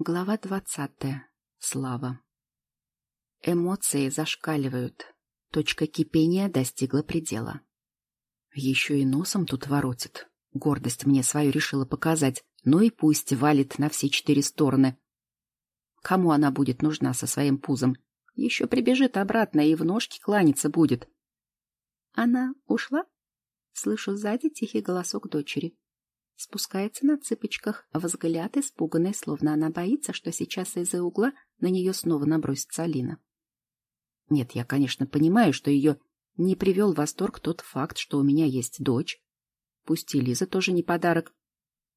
Глава двадцатая. Слава. Эмоции зашкаливают. Точка кипения достигла предела. Еще и носом тут воротит. Гордость мне свою решила показать. Ну и пусть валит на все четыре стороны. Кому она будет нужна со своим пузом? Еще прибежит обратно и в ножки кланяться будет. Она ушла? Слышу сзади тихий голосок дочери. Спускается на цыпочках, взгляд испуганный, словно она боится, что сейчас из-за угла на нее снова набросится Алина. Нет, я, конечно, понимаю, что ее не привел в восторг тот факт, что у меня есть дочь. Пусть и Лиза тоже не подарок.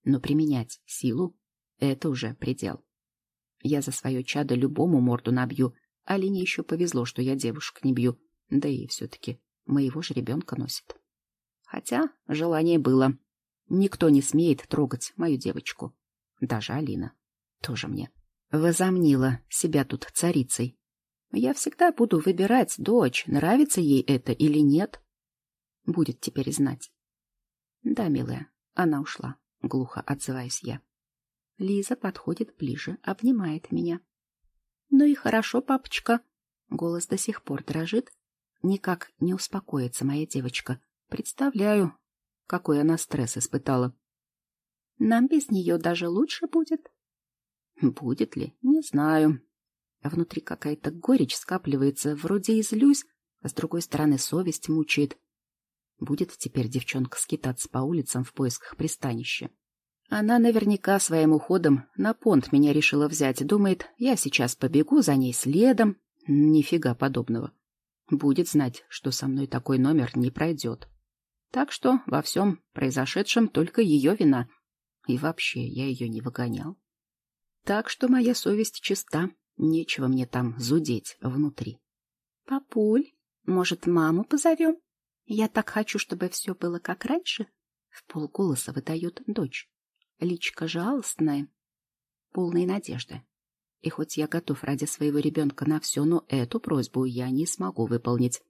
Но применять силу — это уже предел. Я за свое чадо любому морду набью. Алине еще повезло, что я девушек не бью. Да и все-таки моего же ребенка носит. Хотя желание было. Никто не смеет трогать мою девочку. Даже Алина. Тоже мне. Возомнила себя тут царицей. Я всегда буду выбирать дочь, нравится ей это или нет. Будет теперь знать. Да, милая, она ушла. Глухо отзываюсь я. Лиза подходит ближе, обнимает меня. Ну и хорошо, папочка. Голос до сих пор дрожит. Никак не успокоится моя девочка. Представляю, какой она стресс испытала. Нам без нее даже лучше будет. Будет ли? Не знаю. Внутри какая-то горечь скапливается, вроде и злюсь, а с другой стороны совесть мучает. Будет теперь девчонка скитаться по улицам в поисках пристанища. Она наверняка своим уходом на понт меня решила взять. Думает, я сейчас побегу за ней следом. Нифига подобного. Будет знать, что со мной такой номер не пройдет. Так что во всем произошедшем только ее вина. И вообще я ее не выгонял. Так что моя совесть чиста. Нечего мне там зудеть внутри. Папуль, может, маму позовем? Я так хочу, чтобы все было как раньше. В полголоса выдает дочь. Личка жалостная, полная надежды. И хоть я готов ради своего ребенка на все, но эту просьбу я не смогу выполнить.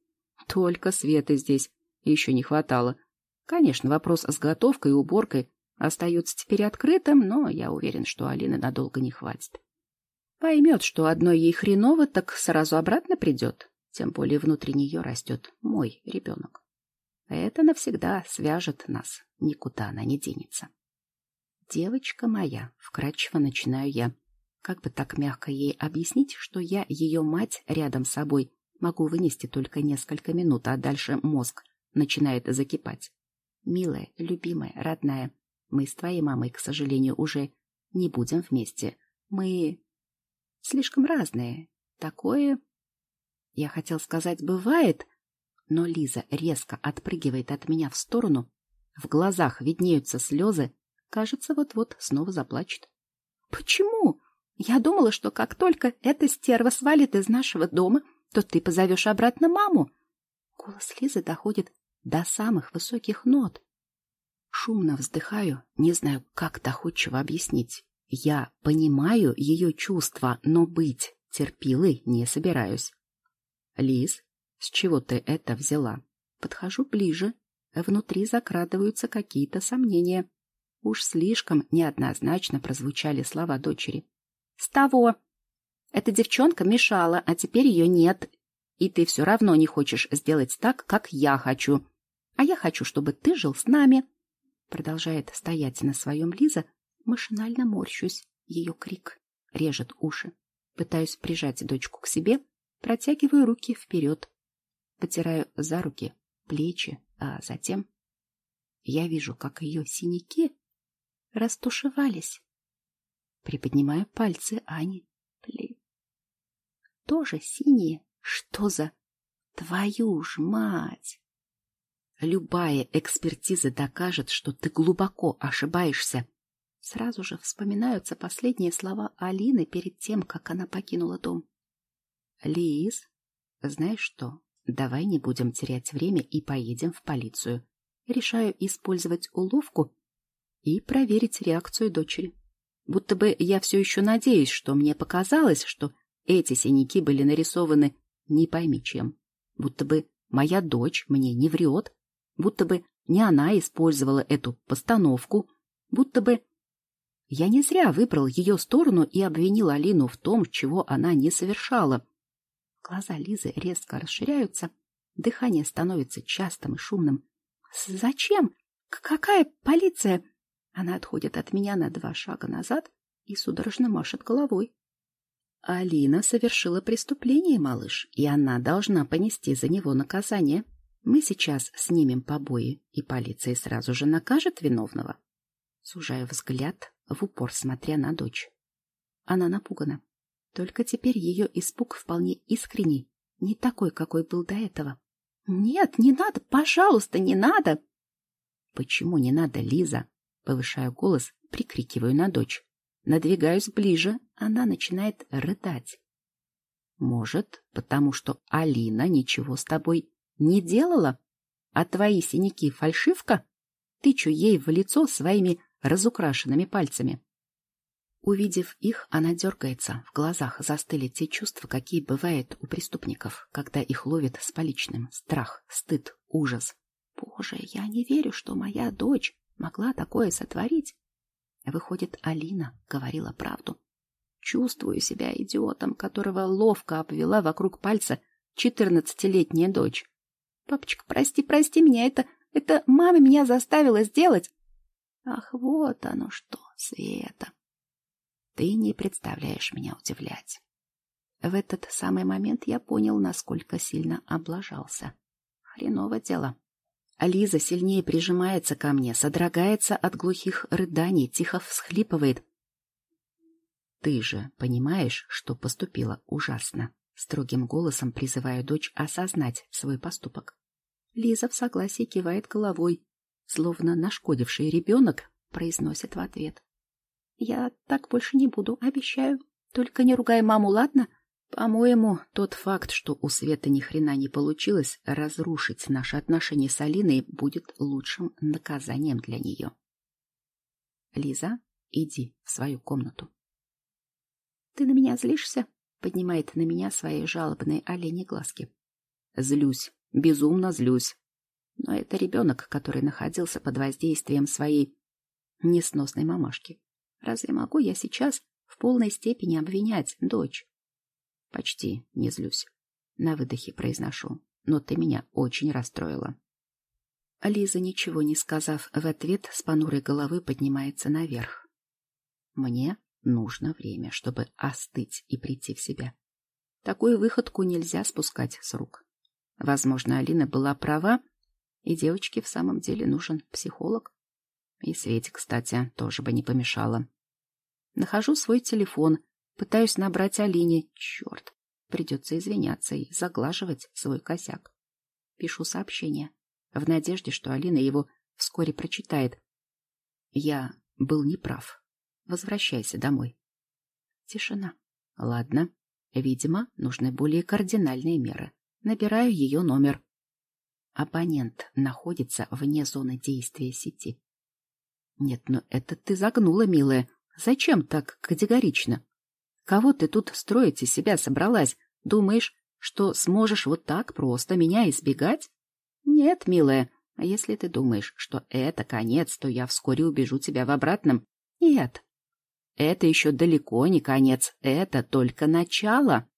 Только Светы здесь еще не хватало. Конечно, вопрос с готовкой и уборкой остается теперь открытым, но я уверен, что Алины надолго не хватит. Поймет, что одной ей хреново, так сразу обратно придет. Тем более внутри нее растет мой ребенок. Это навсегда свяжет нас, никуда она не денется. Девочка моя, вкрадчиво начинаю я. Как бы так мягко ей объяснить, что я, ее мать, рядом с собой, могу вынести только несколько минут, а дальше мозг начинает закипать. Милая, любимая, родная, мы с твоей мамой, к сожалению, уже не будем вместе. Мы слишком разные. Такое... Я хотел сказать «бывает», но Лиза резко отпрыгивает от меня в сторону. В глазах виднеются слезы. Кажется, вот-вот снова заплачет. «Почему? Я думала, что как только эта стерва свалит из нашего дома, то ты позовешь обратно маму». Голос Лизы доходит до самых высоких нот. Шумно вздыхаю, не знаю, как доходчиво объяснить. Я понимаю ее чувства, но быть терпилой не собираюсь. Лиз, с чего ты это взяла? Подхожу ближе. Внутри закрадываются какие-то сомнения. Уж слишком неоднозначно прозвучали слова дочери. С того. Эта девчонка мешала, а теперь ее нет. И ты все равно не хочешь сделать так, как я хочу. А я хочу, чтобы ты жил с нами. Продолжает стоять на своем Лиза. Машинально морщусь. Ее крик режет уши. Пытаюсь прижать дочку к себе, протягиваю руки вперед. Потираю за руки, плечи, а затем я вижу, как ее синяки растушевались. Приподнимаю пальцы Ани. Пли. Тоже синие. Что за... Твою ж мать! Любая экспертиза докажет, что ты глубоко ошибаешься. Сразу же вспоминаются последние слова Алины перед тем, как она покинула дом. Лиз, знаешь что, давай не будем терять время и поедем в полицию. Решаю использовать уловку и проверить реакцию дочери. Будто бы я все еще надеюсь, что мне показалось, что эти синяки были нарисованы не пойми чем. Будто бы моя дочь мне не врет, будто бы не она использовала эту постановку, будто бы... Я не зря выбрал ее сторону и обвинил Алину в том, чего она не совершала. Глаза Лизы резко расширяются, дыхание становится частым и шумным. «Зачем? Какая полиция?» Она отходит от меня на два шага назад и судорожно машет головой. Алина совершила преступление, малыш, и она должна понести за него наказание. Мы сейчас снимем побои, и полиция сразу же накажет виновного. Сужаю взгляд, в упор смотря на дочь. Она напугана. Только теперь ее испуг вполне искренний, не такой, какой был до этого. «Нет, не надо, пожалуйста, не надо!» «Почему не надо, Лиза?» Повышаю голос, прикрикиваю на дочь. Надвигаюсь ближе, она начинает рыдать. Может, потому что Алина ничего с тобой не делала? А твои синяки — фальшивка? Тычу ей в лицо своими разукрашенными пальцами. Увидев их, она дергается, в глазах застыли те чувства, какие бывают у преступников, когда их ловят с поличным. Страх, стыд, ужас. Боже, я не верю, что моя дочь могла такое сотворить. Выходит, Алина говорила правду. Чувствую себя идиотом, которого ловко обвела вокруг пальца четырнадцатилетняя дочь. Папочка, прости, прости меня, это... это мама меня заставила сделать. Ах, вот оно что, Света. Ты не представляешь меня удивлять. В этот самый момент я понял, насколько сильно облажался. Хреново дело. Лиза сильнее прижимается ко мне, содрогается от глухих рыданий, тихо всхлипывает. «Ты же понимаешь, что поступила ужасно?» Строгим голосом призываю дочь осознать свой поступок. Лиза в согласии кивает головой, словно нашкодивший ребенок произносит в ответ. «Я так больше не буду, обещаю. Только не ругай маму, ладно? По-моему, тот факт, что у Светы ни хрена не получилось разрушить наши отношения с Алиной, будет лучшим наказанием для нее. Лиза, иди в свою комнату. Ты на меня злишься? Поднимает на меня свои жалобные олени глазки. Злюсь, безумно злюсь. Но это ребенок, который находился под воздействием своей несносной мамашки. Разве могу я сейчас в полной степени обвинять дочь? Почти не злюсь. На выдохе произношу. Но ты меня очень расстроила. Лиза, ничего не сказав в ответ, с понурой головы поднимается наверх. Мне нужно время, чтобы остыть и прийти в себя. Такую выходку нельзя спускать с рук. Возможно, Алина была права, и девочке в самом деле нужен психолог. И Свете, кстати, тоже бы не помешало. Нахожу свой телефон, Пытаюсь набрать Алине. Черт, придется извиняться и заглаживать свой косяк. Пишу сообщение, в надежде, что Алина его вскоре прочитает. Я был неправ. Возвращайся домой. Тишина. Ладно. Видимо, нужны более кардинальные меры. Набираю ее номер. Абонент находится вне зоны действия сети. Нет, ну это ты загнула, милая. Зачем так категорично? Кого ты тут строить из себя собралась? Думаешь, что сможешь вот так просто меня избегать? Нет, милая, а если ты думаешь, что это конец, то я вскоре убежу тебя в обратном. Нет. Это еще далеко не конец, это только начало.